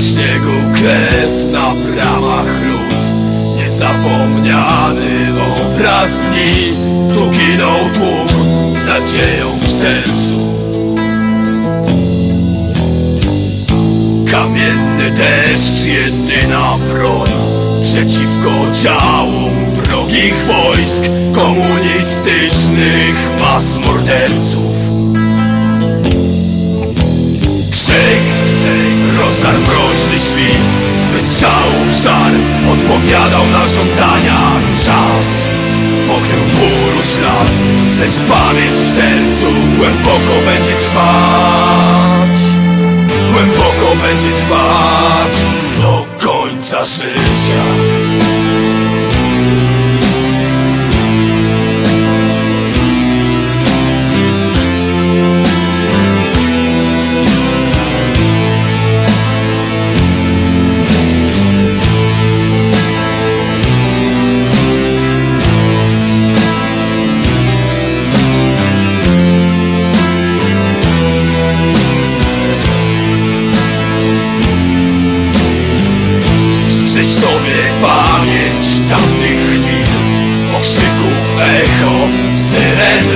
Śniegu krew, na bramach lód. Niezapomniany obraz dni Tu ginął tłum z nadzieją w sercu. Kamienny deszcz, jedyna broń Przeciwko działom wrogich wojsk Komunistycznych mas morderców. Krzyk, rozdarł odpowiadał na żądania Czas pokrył bólu ślad. Lecz pamięć w sercu głęboko będzie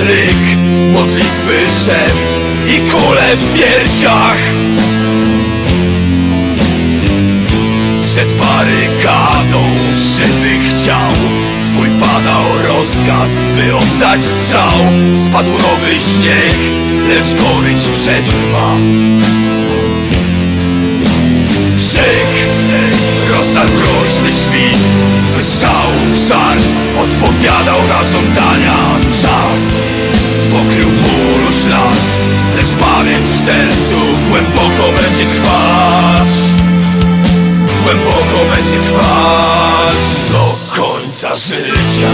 ryk Modlitwy szept i kule w piersiach. Przed barykadą żywych ciał Twój padał rozkaz, by oddać strzał. Spadł nowy śnieg, lecz gorycz przetrwa. Krzyk, rozdarł groźny świt Wystrzałów żar odpowiadał na żądania będzie trwać do końca życia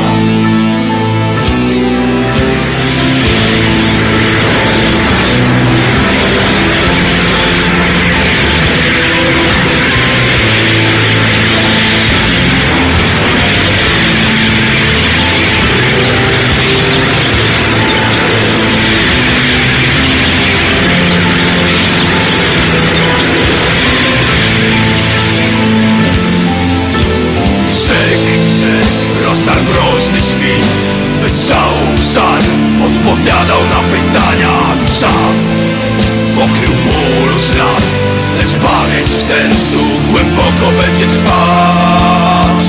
mroźny świt Wystrzałów żar odpowiadał na pytania. Czas pokrył bólu ślad Lecz pamięć w sercu głęboko będzie trwać.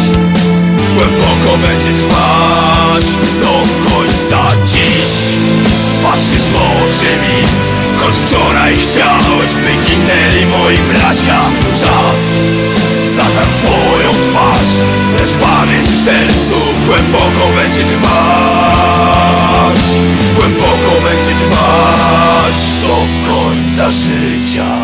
Głęboko będzie trwać do końca dziś. Patrzysz w oczy mi Choć wczoraj chciałeś by ginęli moi bracia. Czas zatarł twoją twarz Lecz pamięć w sercu głęboko będzie trwać. Głęboko będzie trwać. Do końca życia